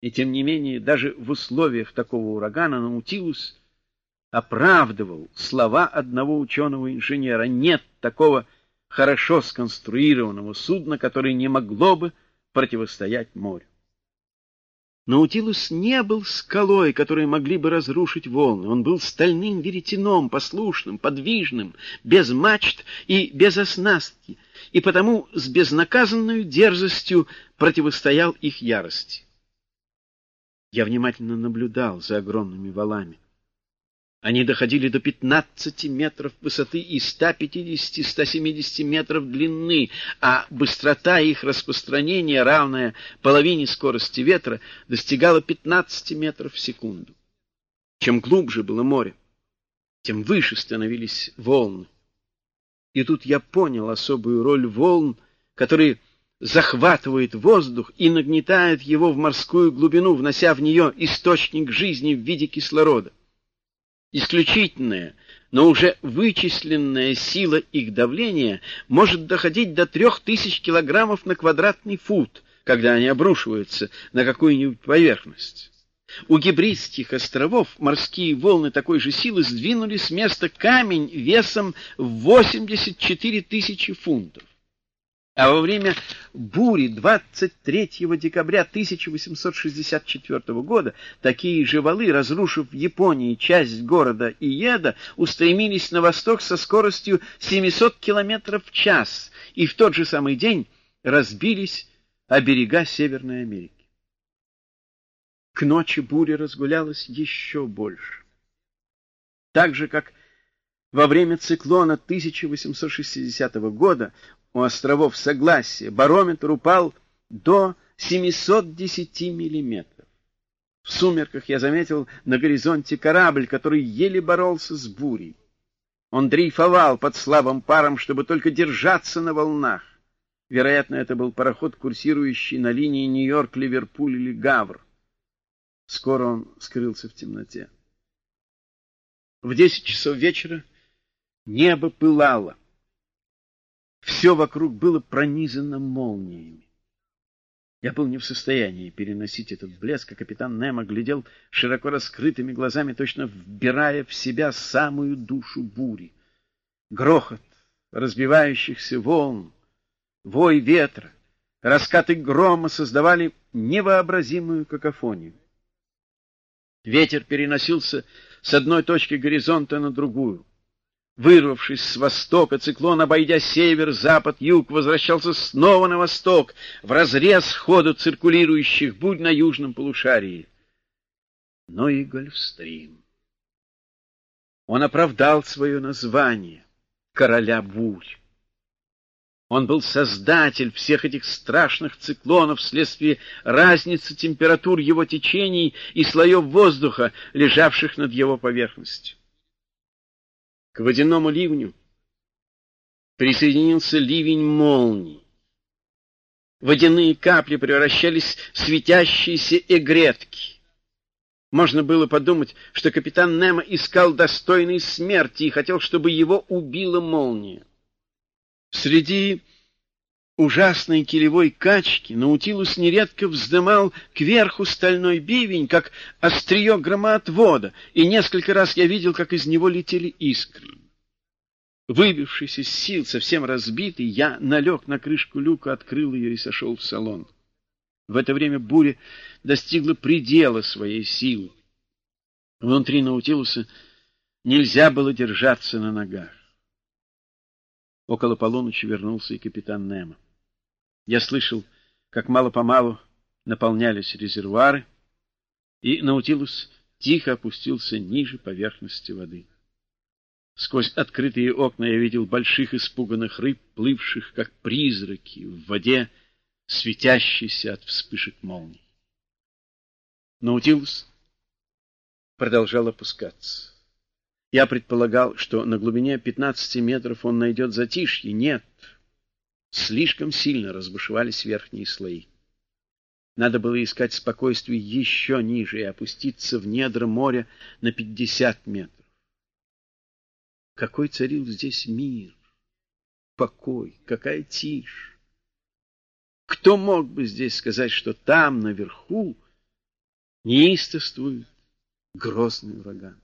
И тем не менее, даже в условиях такого урагана Наутилус оправдывал слова одного ученого-инженера. Нет такого хорошо сконструированного судна, которое не могло бы противостоять морю. Наутилус не был скалой, которые могли бы разрушить волны. Он был стальным веретеном, послушным, подвижным, без мачт и без оснастки, и потому с безнаказанной дерзостью противостоял их ярости. Я внимательно наблюдал за огромными валами. Они доходили до 15 метров высоты и 150-170 метров длины, а быстрота их распространения, равная половине скорости ветра, достигала 15 метров в секунду. Чем глубже было море, тем выше становились волны. И тут я понял особую роль волн, которые захватывают воздух и нагнетают его в морскую глубину, внося в нее источник жизни в виде кислорода. Исключительная, но уже вычисленная сила их давления может доходить до трех тысяч килограммов на квадратный фут, когда они обрушиваются на какую-нибудь поверхность. У гибридских островов морские волны такой же силы сдвинули с места камень весом в 84 тысячи фунтов. А во время бури 23 декабря 1864 года такие же валы, разрушив в Японии часть города Иеда, устремились на восток со скоростью 700 км в час и в тот же самый день разбились о берега Северной Америки. К ночи буря разгулялась еще больше. Так же, как во время циклона 1860 года у островов Согласия барометр упал до 710 миллиметров. В сумерках я заметил на горизонте корабль, который еле боролся с бурей. Он дрейфовал под слабым паром, чтобы только держаться на волнах. Вероятно, это был пароход, курсирующий на линии Нью-Йорк-Ливерпуль или Гавр. Скоро он скрылся в темноте. В десять часов вечера небо пылало. Все вокруг было пронизано молниями. Я был не в состоянии переносить этот блеск, а капитан Немо глядел широко раскрытыми глазами, точно вбирая в себя самую душу бури. Грохот разбивающихся волн, вой ветра, раскаты грома создавали невообразимую какофонию. Ветер переносился с одной точки горизонта на другую. Вырвавшись с востока, циклон, обойдя север, запад, юг, возвращался снова на восток, в разрез ходу циркулирующих будь на южном полушарии. Но и Гольфстрим. Он оправдал свое название — короля бурь. Он был создатель всех этих страшных циклонов вследствие разницы температур его течений и слоев воздуха, лежавших над его поверхностью. К водяному ливню присоединился ливень молний. Водяные капли превращались в светящиеся эгретки. Можно было подумать, что капитан Немо искал достойной смерти и хотел, чтобы его убила молния. Среди ужасной килевой качки Наутилус нередко вздымал кверху стальной бивень, как острие громоотвода, и несколько раз я видел, как из него летели искры. Выбившись из сил, совсем разбитый, я налег на крышку люка, открыл ее и сошел в салон. В это время буря достигла предела своей силы. Внутри Наутилуса нельзя было держаться на ногах. Около полуночи вернулся и капитан Немо. Я слышал, как мало-помалу наполнялись резервуары, и Наутилус тихо опустился ниже поверхности воды. Сквозь открытые окна я видел больших испуганных рыб, плывших, как призраки, в воде, светящейся от вспышек молний. Наутилус продолжал опускаться. Я предполагал, что на глубине 15 метров он найдет затишье. Нет, Слишком сильно разбушевались верхние слои. Надо было искать спокойствие еще ниже и опуститься в недра моря на пятьдесят метров. Какой царил здесь мир, покой, какая тишь! Кто мог бы здесь сказать, что там, наверху, неистовствует грозный ураган.